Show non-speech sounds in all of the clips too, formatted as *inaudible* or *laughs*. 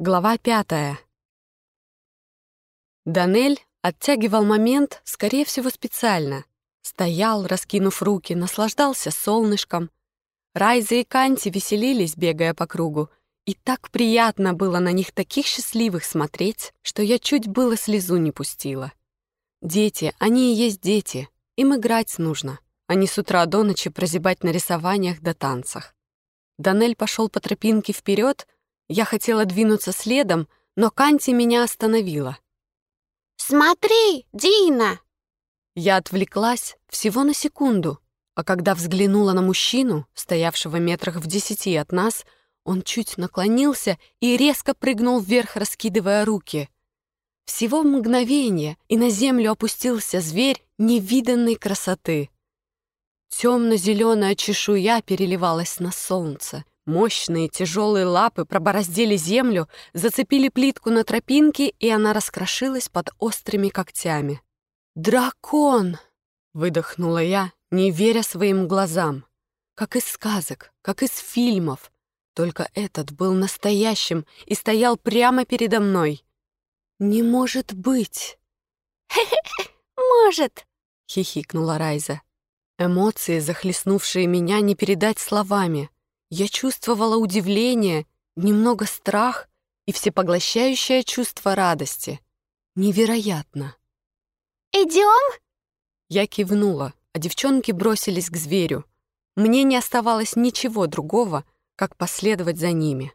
Глава пятая. Данель оттягивал момент, скорее всего, специально. Стоял, раскинув руки, наслаждался солнышком. Райза и Канти веселились, бегая по кругу, и так приятно было на них таких счастливых смотреть, что я чуть было слезу не пустила. Дети, они и есть дети, им играть нужно, а не с утра до ночи прозябать на рисованиях да танцах. Данель пошел по тропинке вперед, я хотела двинуться следом, но Канти меня остановила. «Смотри, Дина!» Я отвлеклась всего на секунду, а когда взглянула на мужчину, стоявшего метрах в десяти от нас, он чуть наклонился и резко прыгнул вверх, раскидывая руки. Всего мгновение, и на землю опустился зверь невиданной красоты. Темно-зеленая чешуя переливалась на солнце. Мощные тяжелые лапы пробороздили землю, зацепили плитку на тропинке, и она раскрошилась под острыми когтями. «Дракон!» — выдохнула я, не веря своим глазам. Как из сказок, как из фильмов. Только этот был настоящим и стоял прямо передо мной. «Не может быть!» *laughs* «Может!» — хихикнула Райза. Эмоции, захлестнувшие меня, не передать словами — я чувствовала удивление, немного страх и всепоглощающее чувство радости. Невероятно. «Идем?» Я кивнула, а девчонки бросились к зверю. Мне не оставалось ничего другого, как последовать за ними.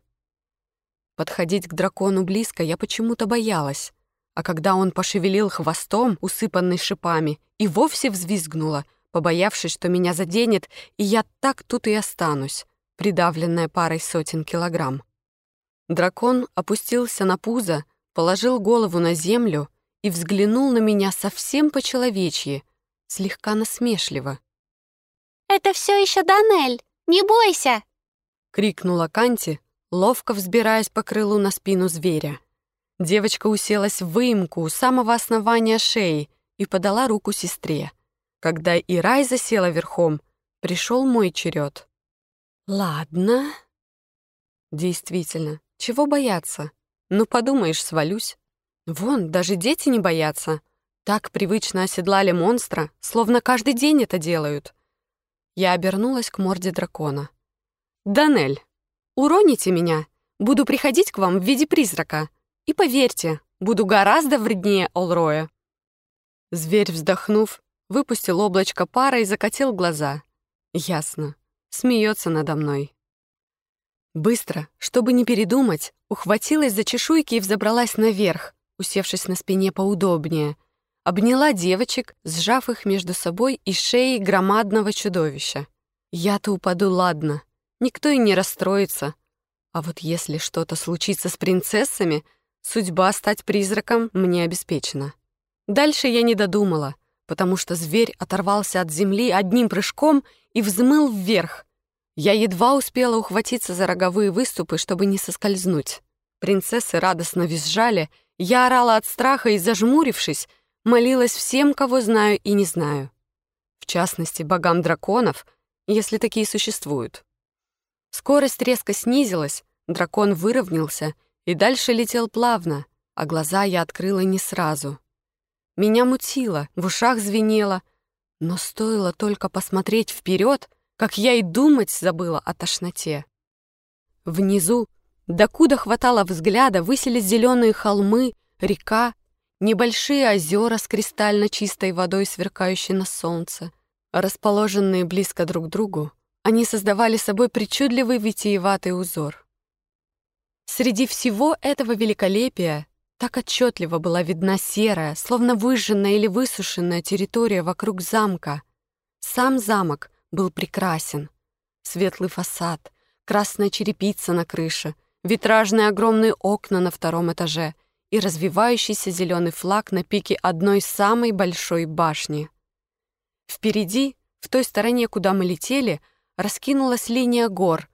Подходить к дракону близко я почему-то боялась, а когда он пошевелил хвостом, усыпанный шипами, и вовсе взвизгнула, побоявшись, что меня заденет, и я так тут и останусь придавленная парой сотен килограмм. Дракон опустился на пузо, положил голову на землю и взглянул на меня совсем по-человечьи, слегка насмешливо. «Это все еще Данель! Не бойся!» — крикнула Канти, ловко взбираясь по крылу на спину зверя. Девочка уселась в выемку у самого основания шеи и подала руку сестре. Когда и засела верхом, пришел мой черед. Ладно. Действительно, чего бояться? Ну, подумаешь, свалюсь. Вон, даже дети не боятся. Так привычно оседлали монстра, словно каждый день это делают. Я обернулась к морде дракона. «Данель, уроните меня. Буду приходить к вам в виде призрака. И поверьте, буду гораздо вреднее Олроя». Зверь, вздохнув, выпустил облачко пара и закатил глаза. «Ясно смеется надо мной. Быстро, чтобы не передумать, ухватилась за чешуйки и взобралась наверх, усевшись на спине поудобнее. Обняла девочек, сжав их между собой и шеей громадного чудовища. Я-то упаду, ладно, никто и не расстроится. А вот если что-то случится с принцессами, судьба стать призраком мне обеспечена. Дальше я не додумала, потому что зверь оторвался от земли одним прыжком и взмыл вверх. Я едва успела ухватиться за роговые выступы, чтобы не соскользнуть. Принцессы радостно визжали, я орала от страха и, зажмурившись, молилась всем, кого знаю и не знаю. В частности, богам драконов, если такие существуют. Скорость резко снизилась, дракон выровнялся и дальше летел плавно, а глаза я открыла не сразу. Меня мутило, в ушах звенело — но стоило только посмотреть вперед, как я и думать забыла о тошноте. Внизу, докуда хватало взгляда, высились зеленые холмы, река, небольшие озера с кристально чистой водой, сверкающей на солнце. Расположенные близко друг к другу, они создавали собой причудливый витиеватый узор. Среди всего этого великолепия так отчетливо была видна серая, словно выжженная или высушенная территория вокруг замка. Сам замок был прекрасен. Светлый фасад, красная черепица на крыше, витражные огромные окна на втором этаже и развивающийся зеленый флаг на пике одной самой большой башни. Впереди, в той стороне, куда мы летели, раскинулась линия гор,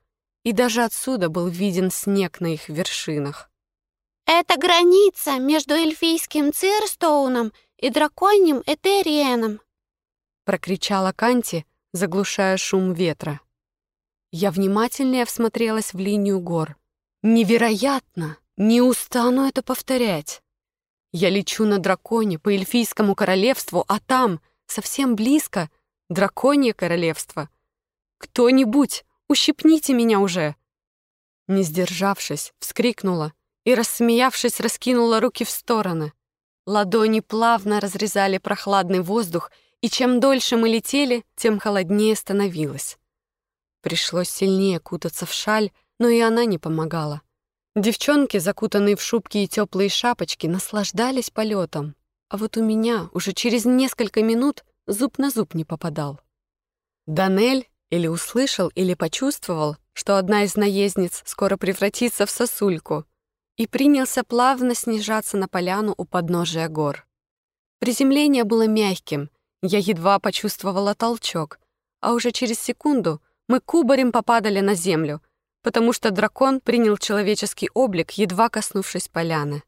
и даже отсюда был виден снег на их вершинах. Это граница между эльфийским Цирстоуном и драконьим Этериеном, прокричала Канти, заглушая шум ветра. Я внимательнее всмотрелась в линию гор. Невероятно! Не устану это повторять. Я лечу на драконе по эльфийскому королевству, а там, совсем близко, драконье королевство. Кто-нибудь, ущипните меня уже. Не сдержавшись, вскрикнула и, рассмеявшись, раскинула руки в стороны. Ладони плавно разрезали прохладный воздух, и чем дольше мы летели, тем холоднее становилось. Пришлось сильнее кутаться в шаль, но и она не помогала. Девчонки, закутанные в шубки и теплые шапочки, наслаждались полетом, а вот у меня уже через несколько минут зуб на зуб не попадал. Данель или услышал, или почувствовал, что одна из наездниц скоро превратится в сосульку, и принялся плавно снижаться на поляну у подножия гор. Приземление было мягким, я едва почувствовала толчок, а уже через секунду мы кубарем попадали на землю — потому что дракон принял человеческий облик, едва коснувшись поляны.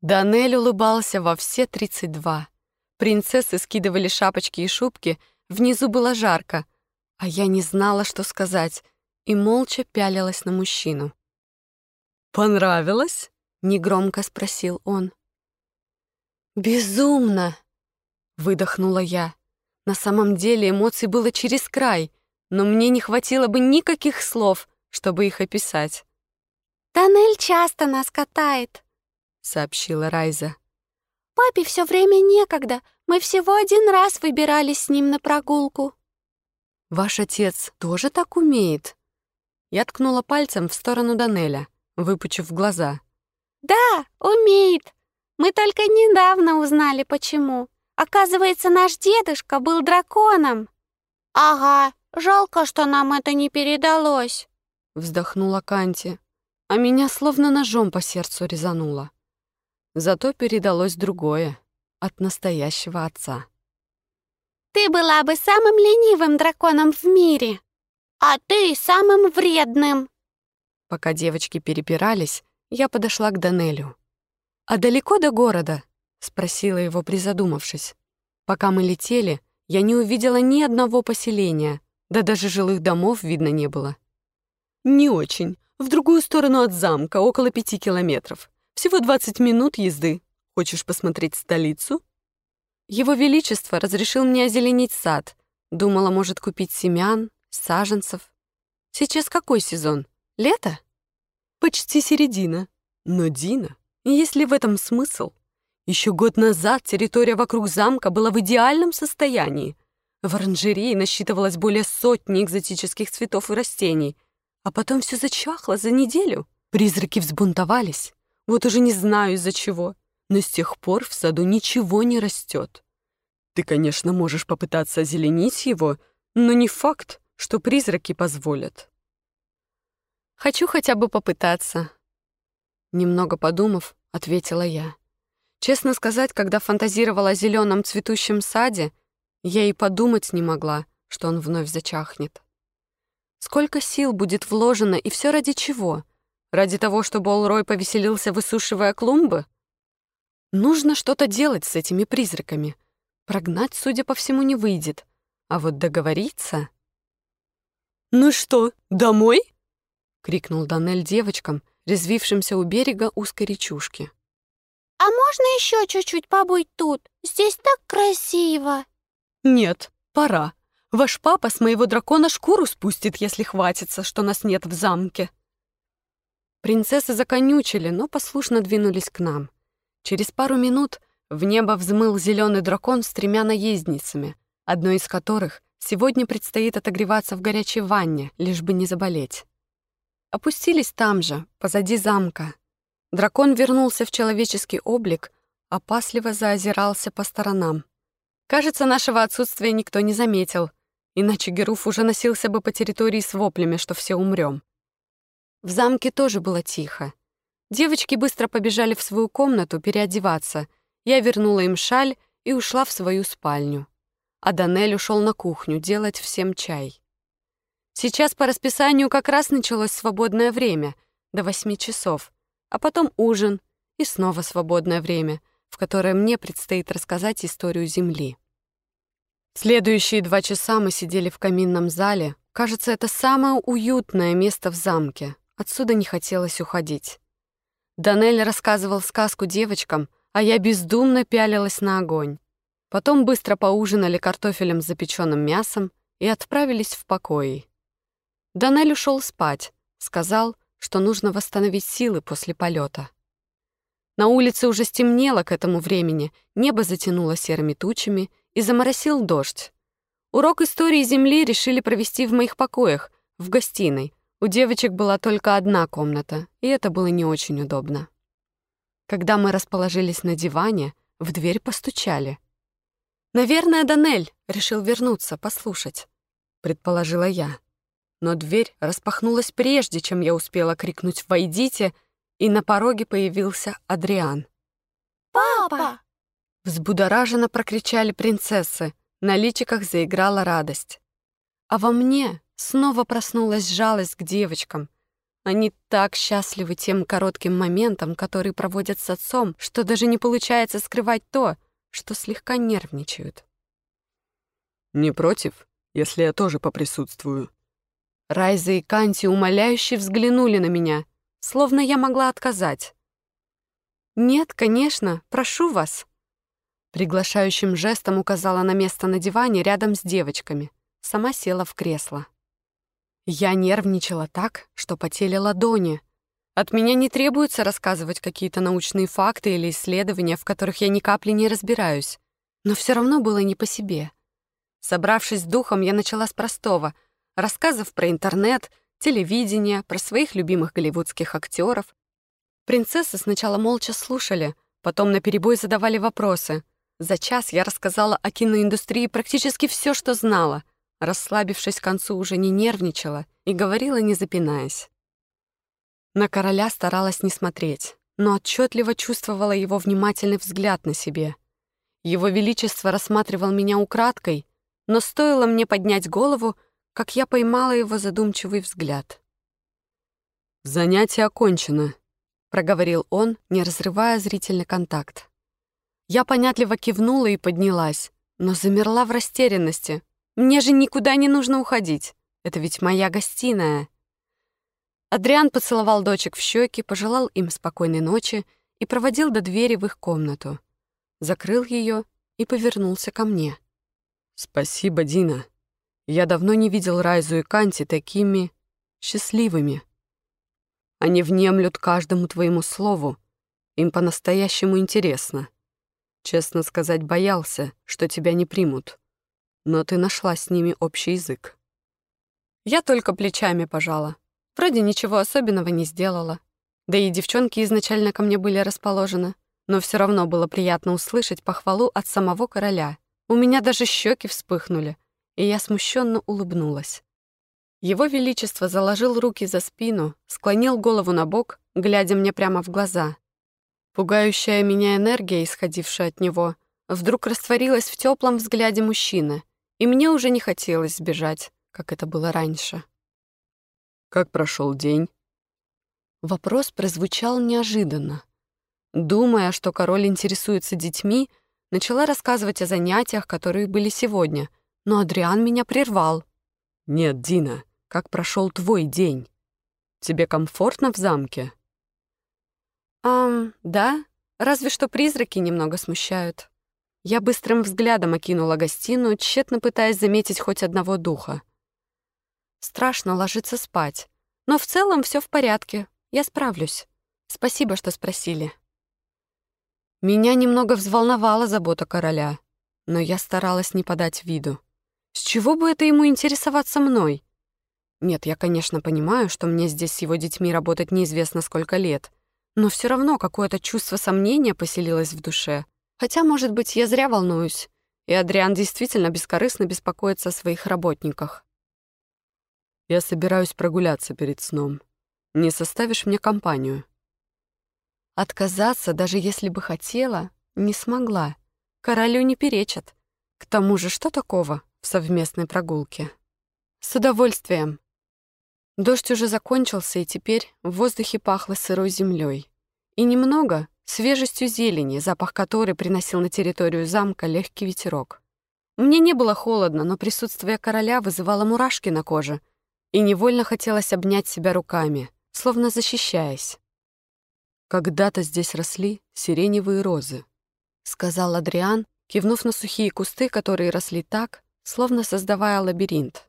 Данель улыбался во все тридцать два. Принцессы скидывали шапочки и шубки, внизу было жарко, а я не знала, что сказать, и молча пялилась на мужчину. «Понравилось?» — негромко спросил он. «Безумно!» — выдохнула я. На самом деле эмоций было через край, но мне не хватило бы никаких слов, чтобы их описать. «Тоннель часто нас катает», — сообщила Райза. «Папе все время некогда. Мы всего один раз выбирались с ним на прогулку». «Ваш отец тоже так умеет?» Я ткнула пальцем в сторону Данеля, выпучив глаза. «Да, умеет. Мы только недавно узнали, почему. Оказывается, наш дедушка был драконом». «Ага, жалко, что нам это не передалось» вздохнула Канти, а меня словно ножом по сердцу резануло. Зато передалось другое от настоящего отца. «Ты была бы самым ленивым драконом в мире, а ты самым вредным!» Пока девочки перепирались, я подошла к Данелю. «А далеко до города?» — спросила его, призадумавшись. Пока мы летели, я не увидела ни одного поселения, да даже жилых домов видно не было. «Не очень. В другую сторону от замка, около пяти километров. Всего двадцать минут езды. Хочешь посмотреть столицу?» Его Величество разрешил мне озеленить сад. Думала, может купить семян, саженцев. Сейчас какой сезон? Лето? Почти середина. Но, Дина, есть ли в этом смысл? Еще год назад территория вокруг замка была в идеальном состоянии. В оранжерее насчитывалось более сотни экзотических цветов и растений — а потом все зачахло за неделю. Призраки взбунтовались. Вот уже не знаю из-за чего. Но с тех пор в саду ничего не растет. Ты, конечно, можешь попытаться озеленить его, но не факт, что призраки позволят. Хочу хотя бы попытаться. Немного подумав, ответила я. Честно сказать, когда фантазировала о зеленом цветущем саде, я и подумать не могла, что он вновь зачахнет. Сколько сил будет вложено, и все ради чего? Ради того, чтобы Олрой повеселился, высушивая клумбы? Нужно что-то делать с этими призраками. Прогнать, судя по всему, не выйдет. А вот договориться... «Ну что, домой?» — крикнул Данель девочкам, резвившимся у берега узкой речушки. «А можно еще чуть-чуть побыть тут? Здесь так красиво!» «Нет, пора», Ваш папа с моего дракона шкуру спустит, если хватится, что нас нет в замке». Принцессы законючили, но послушно двинулись к нам. Через пару минут в небо взмыл зеленый дракон с тремя наездницами, одной из которых сегодня предстоит отогреваться в горячей ванне, лишь бы не заболеть. Опустились там же, позади замка. Дракон вернулся в человеческий облик, опасливо заозирался по сторонам. Кажется, нашего отсутствия никто не заметил — иначе Геруф уже носился бы по территории с воплями, что все умрем. В замке тоже было тихо. Девочки быстро побежали в свою комнату переодеваться. Я вернула им шаль и ушла в свою спальню. А Данель ушел на кухню делать всем чай. Сейчас по расписанию как раз началось свободное время, до восьми часов, а потом ужин и снова свободное время, в которое мне предстоит рассказать историю Земли. Следующие два часа мы сидели в каминном зале. Кажется, это самое уютное место в замке. Отсюда не хотелось уходить. Данель рассказывал сказку девочкам, а я бездумно пялилась на огонь. Потом быстро поужинали картофелем с запеченным мясом и отправились в покои. Данель ушел спать, сказал, что нужно восстановить силы после полета. На улице уже стемнело к этому времени, небо затянуло серыми тучами и заморосил дождь. Урок истории Земли решили провести в моих покоях, в гостиной. У девочек была только одна комната, и это было не очень удобно. Когда мы расположились на диване, в дверь постучали. «Наверное, Данель решил вернуться, послушать», — предположила я. Но дверь распахнулась прежде, чем я успела крикнуть «Войдите!», и на пороге появился Адриан. «Папа!» Взбудораженно прокричали принцессы, на личиках заиграла радость. А во мне снова проснулась жалость к девочкам. Они так счастливы тем коротким моментом, который проводят с отцом, что даже не получается скрывать то, что слегка нервничают. «Не против, если я тоже поприсутствую?» Райза и Канти умоляюще взглянули на меня, словно я могла отказать. «Нет, конечно, прошу вас». Приглашающим жестом указала на место на диване рядом с девочками. Сама села в кресло. Я нервничала так, что потели ладони. От меня не требуется рассказывать какие-то научные факты или исследования, в которых я ни капли не разбираюсь. Но все равно было не по себе. Собравшись с духом, я начала с простого — рассказов про интернет, телевидение, про своих любимых голливудских актеров. Принцессы сначала молча слушали, потом наперебой задавали вопросы. За час я рассказала о киноиндустрии практически все, что знала. Расслабившись к концу, уже не нервничала и говорила, не запинаясь. На короля старалась не смотреть, но отчетливо чувствовала его внимательный взгляд на себе. Его Величество рассматривал меня украдкой, но стоило мне поднять голову, как я поймала его задумчивый взгляд. «Занятие окончено», — проговорил он, не разрывая зрительный контакт. Я понятливо кивнула и поднялась, но замерла в растерянности. Мне же никуда не нужно уходить. Это ведь моя гостиная. Адриан поцеловал дочек в щеки, пожелал им спокойной ночи и проводил до двери в их комнату. Закрыл ее и повернулся ко мне. «Спасибо, Дина. Я давно не видел Райзу и Канти такими счастливыми. Они внемлют каждому твоему слову. Им по-настоящему интересно. Честно сказать, боялся, что тебя не примут. Но ты нашла с ними общий язык. Я только плечами пожала. Вроде ничего особенного не сделала. Да и девчонки изначально ко мне были расположены. Но все равно было приятно услышать похвалу от самого короля. У меня даже щеки вспыхнули, и я смущенно улыбнулась. Его Величество заложил руки за спину, склонил голову на бок, глядя мне прямо в глаза. Пугающая меня энергия, исходившая от него, вдруг растворилась в теплом взгляде мужчины, и мне уже не хотелось сбежать, как это было раньше. «Как прошел день?» Вопрос прозвучал неожиданно. Думая, что король интересуется детьми, начала рассказывать о занятиях, которые были сегодня, но Адриан меня прервал. «Нет, Дина, как прошел твой день? Тебе комфортно в замке?» «Ам, да, разве что призраки немного смущают». Я быстрым взглядом окинула гостиную, тщетно пытаясь заметить хоть одного духа. Страшно ложиться спать, но в целом все в порядке, я справлюсь. Спасибо, что спросили. Меня немного взволновала забота короля, но я старалась не подать виду. С чего бы это ему интересоваться мной? Нет, я, конечно, понимаю, что мне здесь с его детьми работать неизвестно сколько лет, но все равно какое-то чувство сомнения поселилось в душе. Хотя, может быть, я зря волнуюсь, и Адриан действительно бескорыстно беспокоится о своих работниках. «Я собираюсь прогуляться перед сном. Не составишь мне компанию?» Отказаться, даже если бы хотела, не смогла. Королю не перечат. К тому же, что такого в совместной прогулке? С удовольствием. Дождь уже закончился, и теперь в воздухе пахло сырой землей. И немного свежестью зелени, запах которой приносил на территорию замка легкий ветерок. Мне не было холодно, но присутствие короля вызывало мурашки на коже, и невольно хотелось обнять себя руками, словно защищаясь. Когда-то здесь росли сиреневые розы, сказал Адриан, кивнув на сухие кусты, которые росли так, словно создавая лабиринт.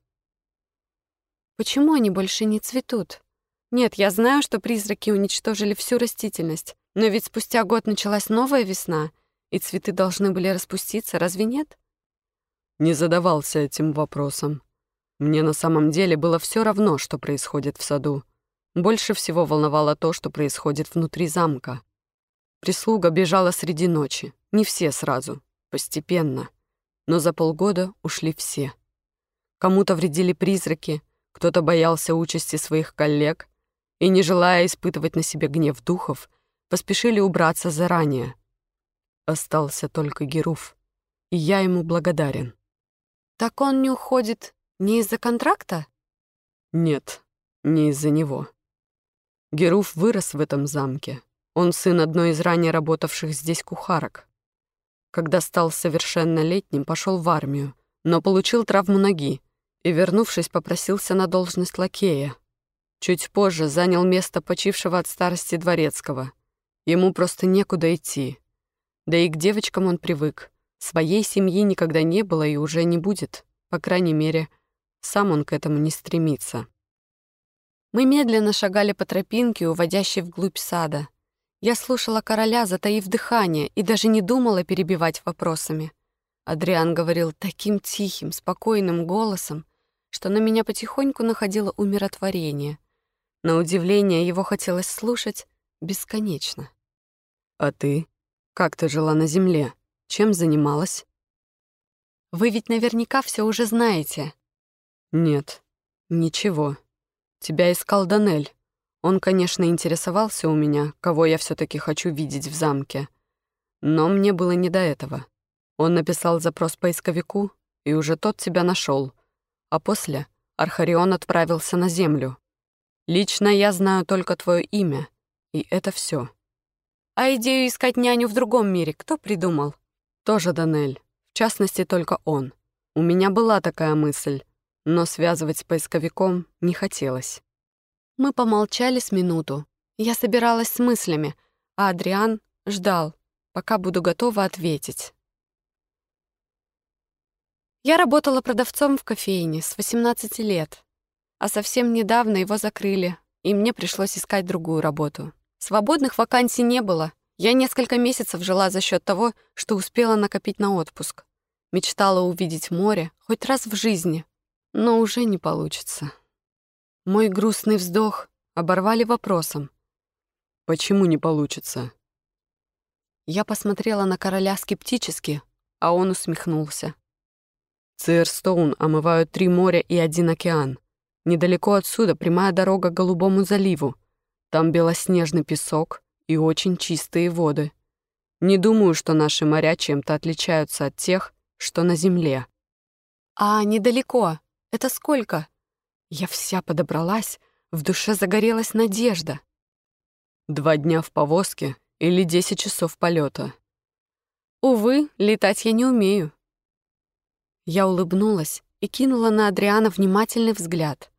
Почему они больше не цветут? Нет, я знаю, что призраки уничтожили всю растительность, но ведь спустя год началась новая весна, и цветы должны были распуститься, разве нет? Не задавался этим вопросом. Мне на самом деле было все равно, что происходит в саду. Больше всего волновало то, что происходит внутри замка. Прислуга бежала среди ночи, не все сразу, постепенно. Но за полгода ушли все. Кому-то вредили призраки, кто-то боялся участи своих коллег и, не желая испытывать на себе гнев духов, поспешили убраться заранее. Остался только Геруф, и я ему благодарен. «Так он не уходит не из-за контракта?» «Нет, не из-за него. Геруф вырос в этом замке. Он сын одной из ранее работавших здесь кухарок. Когда стал совершеннолетним, пошел в армию, но получил травму ноги и, вернувшись, попросился на должность лакея. Чуть позже занял место почившего от старости дворецкого. Ему просто некуда идти. Да и к девочкам он привык. Своей семьи никогда не было и уже не будет. По крайней мере, сам он к этому не стремится. Мы медленно шагали по тропинке, уводящей вглубь сада. Я слушала короля, затаив дыхание, и даже не думала перебивать вопросами. Адриан говорил таким тихим, спокойным голосом, что на меня потихоньку находило умиротворение. На удивление его хотелось слушать бесконечно. «А ты? Как ты жила на земле? Чем занималась?» «Вы ведь наверняка все уже знаете». «Нет, ничего. Тебя искал Данель. Он, конечно, интересовался у меня, кого я все таки хочу видеть в замке. Но мне было не до этого. Он написал запрос поисковику, и уже тот тебя нашел. А после Архарион отправился на землю. Лично я знаю только твое имя, и это все. А идею искать няню в другом мире кто придумал? Тоже Данель. В частности, только он. У меня была такая мысль, но связывать с поисковиком не хотелось. Мы помолчали с минуту. Я собиралась с мыслями, а Адриан ждал, пока буду готова ответить. Я работала продавцом в кофейне с 18 лет, а совсем недавно его закрыли, и мне пришлось искать другую работу. Свободных вакансий не было. Я несколько месяцев жила за счет того, что успела накопить на отпуск. Мечтала увидеть море хоть раз в жизни, но уже не получится. Мой грустный вздох оборвали вопросом. «Почему не получится?» Я посмотрела на короля скептически, а он усмехнулся. Цирстоун омывают три моря и один океан. Недалеко отсюда прямая дорога к Голубому заливу. Там белоснежный песок и очень чистые воды. Не думаю, что наши моря чем-то отличаются от тех, что на земле. А недалеко? Это сколько? Я вся подобралась, в душе загорелась надежда. Два дня в повозке или десять часов полета. Увы, летать я не умею. Я улыбнулась и кинула на Адриана внимательный взгляд.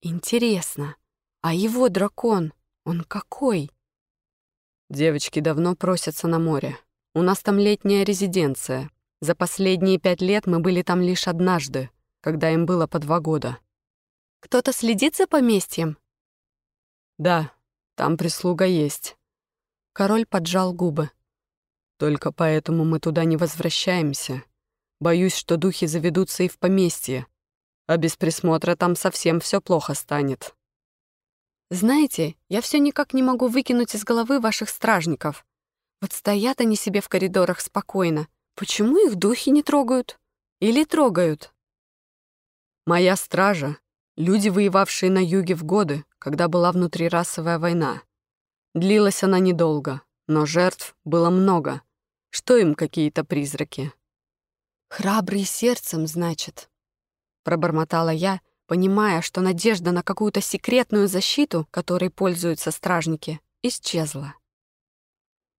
Интересно, а его дракон, он какой? Девочки давно просятся на море. У нас там летняя резиденция. За последние пять лет мы были там лишь однажды, когда им было по два года. Кто-то следит за поместьем? Да, там прислуга есть. Король поджал губы. Только поэтому мы туда не возвращаемся. Боюсь, что духи заведутся и в поместье, а без присмотра там совсем все плохо станет. Знаете, я все никак не могу выкинуть из головы ваших стражников. Вот стоят они себе в коридорах спокойно. Почему их духи не трогают? Или трогают? Моя стража — люди, воевавшие на юге в годы, когда была внутрирасовая война. Длилась она недолго, но жертв было много. Что им какие-то призраки? «Храбрый сердцем, значит», — пробормотала я, понимая, что надежда на какую-то секретную защиту, которой пользуются стражники, исчезла.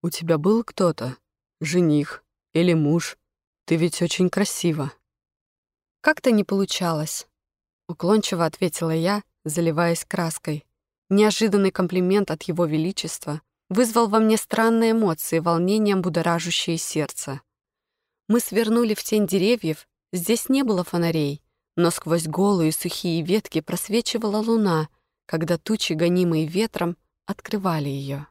«У тебя был кто-то? Жених или муж? Ты ведь очень красива». «Как-то не получалось», — уклончиво ответила я, заливаясь краской. Неожиданный комплимент от его величества вызвал во мне странные эмоции, волнением будоражащее сердце. Мы свернули в тень деревьев, здесь не было фонарей, но сквозь голые сухие ветки просвечивала луна, когда тучи, гонимые ветром, открывали ее.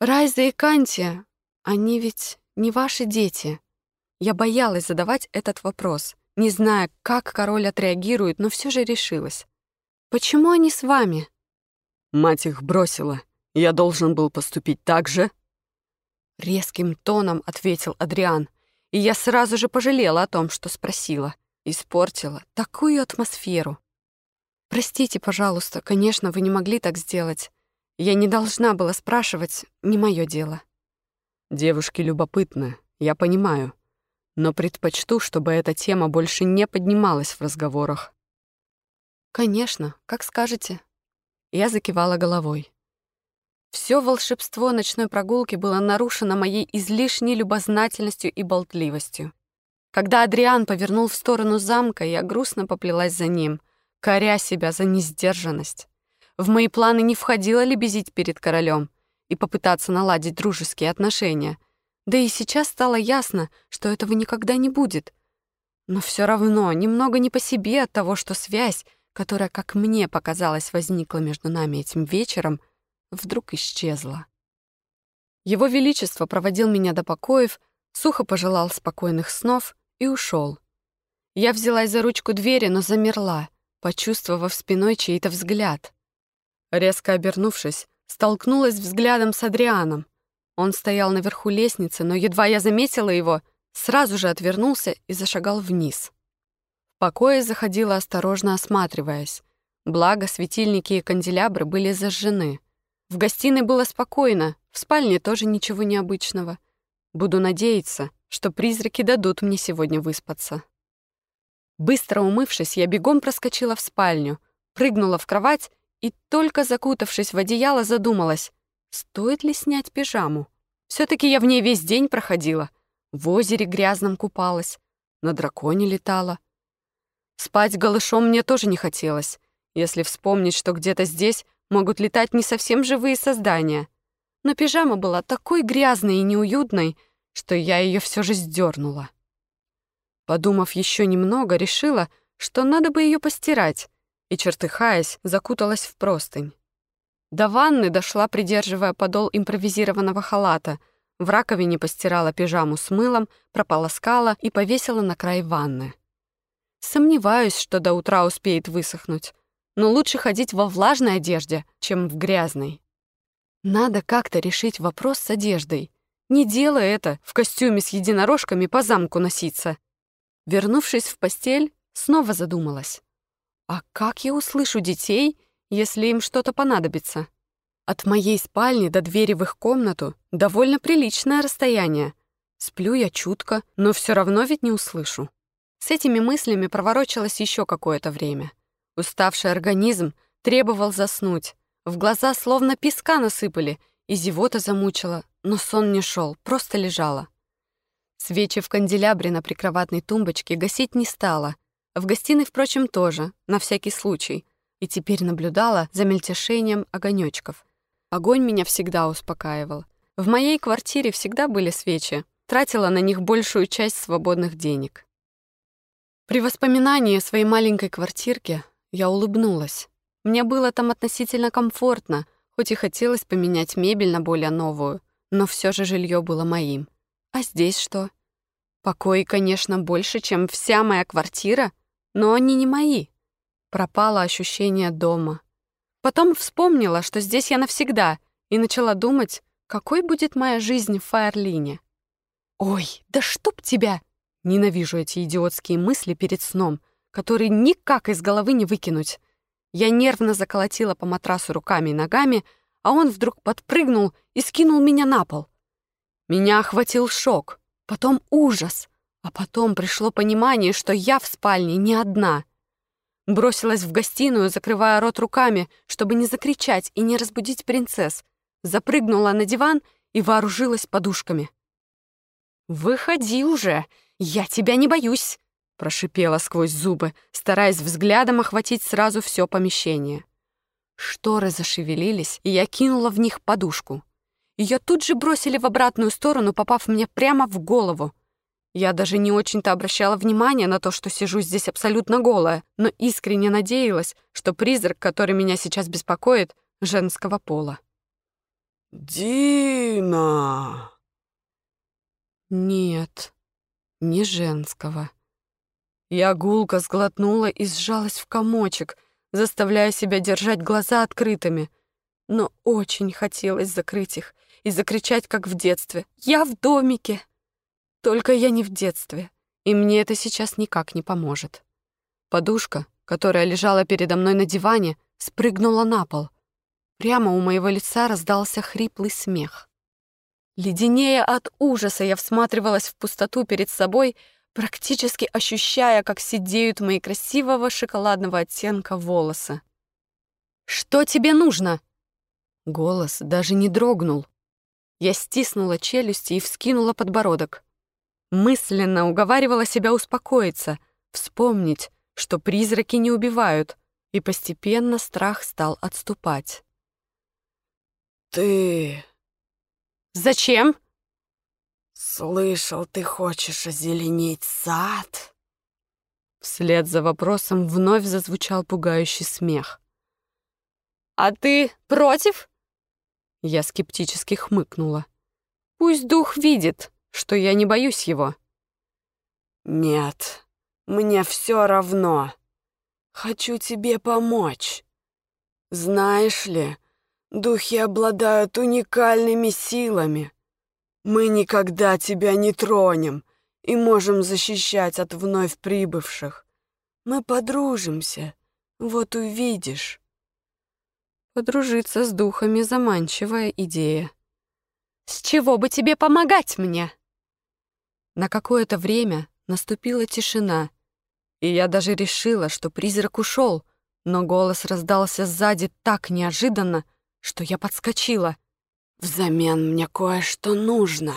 «Райза и Кантия, они ведь не ваши дети?» Я боялась задавать этот вопрос, не зная, как король отреагирует, но все же решилась. «Почему они с вами?» Мать их бросила. Я должен был поступить так же. Резким тоном ответил Адриан, и я сразу же пожалела о том, что спросила. Испортила такую атмосферу. «Простите, пожалуйста, конечно, вы не могли так сделать. Я не должна была спрашивать, не мое дело». Девушки любопытны, я понимаю, но предпочту, чтобы эта тема больше не поднималась в разговорах. «Конечно, как скажете». Я закивала головой. Все волшебство ночной прогулки было нарушено моей излишней любознательностью и болтливостью. Когда Адриан повернул в сторону замка, я грустно поплелась за ним, коря себя за несдержанность. В мои планы не входило лебезить перед королем и попытаться наладить дружеские отношения. Да и сейчас стало ясно, что этого никогда не будет. Но все равно немного не по себе от того, что связь, которая, как мне показалось, возникла между нами этим вечером, вдруг исчезла. Его Величество проводил меня до покоев, сухо пожелал спокойных снов и ушел. Я взялась за ручку двери, но замерла, почувствовав спиной чей-то взгляд. Резко обернувшись, столкнулась взглядом с Адрианом. Он стоял наверху лестницы, но едва я заметила его, сразу же отвернулся и зашагал вниз. В покое заходила осторожно осматриваясь. Благо, светильники и канделябры были зажжены. В гостиной было спокойно, в спальне тоже ничего необычного. Буду надеяться, что призраки дадут мне сегодня выспаться. Быстро умывшись, я бегом проскочила в спальню, прыгнула в кровать и, только закутавшись в одеяло, задумалась, стоит ли снять пижаму. все таки я в ней весь день проходила, в озере грязном купалась, на драконе летала. Спать голышом мне тоже не хотелось, если вспомнить, что где-то здесь могут летать не совсем живые создания. Но пижама была такой грязной и неуютной, что я ее все же сдернула. Подумав еще немного, решила, что надо бы ее постирать, и, чертыхаясь, закуталась в простынь. До ванны дошла, придерживая подол импровизированного халата, в раковине постирала пижаму с мылом, прополоскала и повесила на край ванны. Сомневаюсь, что до утра успеет высохнуть, но лучше ходить во влажной одежде, чем в грязной. Надо как-то решить вопрос с одеждой. Не делай это, в костюме с единорожками по замку носиться. Вернувшись в постель, снова задумалась. А как я услышу детей, если им что-то понадобится? От моей спальни до двери в их комнату довольно приличное расстояние. Сплю я чутко, но все равно ведь не услышу. С этими мыслями проворочилось еще какое-то время. Уставший организм требовал заснуть. В глаза словно песка насыпали, и зевота замучила, но сон не шел, просто лежала. Свечи в канделябре на прикроватной тумбочке гасить не стала. В гостиной, впрочем, тоже, на всякий случай. И теперь наблюдала за мельтешением огонечков. Огонь меня всегда успокаивал. В моей квартире всегда были свечи. Тратила на них большую часть свободных денег. При воспоминании о своей маленькой квартирке я улыбнулась. Мне было там относительно комфортно, хоть и хотелось поменять мебель на более новую — но все же жилье было моим. А здесь что? Покои, конечно, больше, чем вся моя квартира, но они не мои. Пропало ощущение дома. Потом вспомнила, что здесь я навсегда, и начала думать, какой будет моя жизнь в Фаерлине. Ой, да чтоб тебя! Ненавижу эти идиотские мысли перед сном, которые никак из головы не выкинуть. Я нервно заколотила по матрасу руками и ногами, а он вдруг подпрыгнул и скинул меня на пол. Меня охватил шок, потом ужас, а потом пришло понимание, что я в спальне не одна. Бросилась в гостиную, закрывая рот руками, чтобы не закричать и не разбудить принцесс, запрыгнула на диван и вооружилась подушками. «Выходи уже! Я тебя не боюсь!» прошипела сквозь зубы, стараясь взглядом охватить сразу все помещение. Шторы зашевелились, и я кинула в них подушку. Ее тут же бросили в обратную сторону, попав мне прямо в голову. Я даже не очень-то обращала внимание на то, что сижу здесь абсолютно голая, но искренне надеялась, что призрак, который меня сейчас беспокоит, женского пола. «Дина!» Нет, не женского. Я гулко сглотнула и сжалась в комочек, заставляя себя держать глаза открытыми. Но очень хотелось закрыть их и закричать, как в детстве. «Я в домике!» Только я не в детстве, и мне это сейчас никак не поможет. Подушка, которая лежала передо мной на диване, спрыгнула на пол. Прямо у моего лица раздался хриплый смех. Леденее от ужаса я всматривалась в пустоту перед собой, практически ощущая, как сидеют мои красивого шоколадного оттенка волосы. «Что тебе нужно?» Голос даже не дрогнул. Я стиснула челюсти и вскинула подбородок. Мысленно уговаривала себя успокоиться, вспомнить, что призраки не убивают, и постепенно страх стал отступать. «Ты...» «Зачем?» «Слышал, ты хочешь озеленить сад?» Вслед за вопросом вновь зазвучал пугающий смех. «А ты против?» Я скептически хмыкнула. «Пусть дух видит, что я не боюсь его». «Нет, мне все равно. Хочу тебе помочь. Знаешь ли, духи обладают уникальными силами. Мы никогда тебя не тронем и можем защищать от вновь прибывших. Мы подружимся, вот увидишь. Подружиться с духами — заманчивая идея. С чего бы тебе помогать мне? На какое-то время наступила тишина, и я даже решила, что призрак ушел, но голос раздался сзади так неожиданно, что я подскочила — Взамен мне кое-что нужно.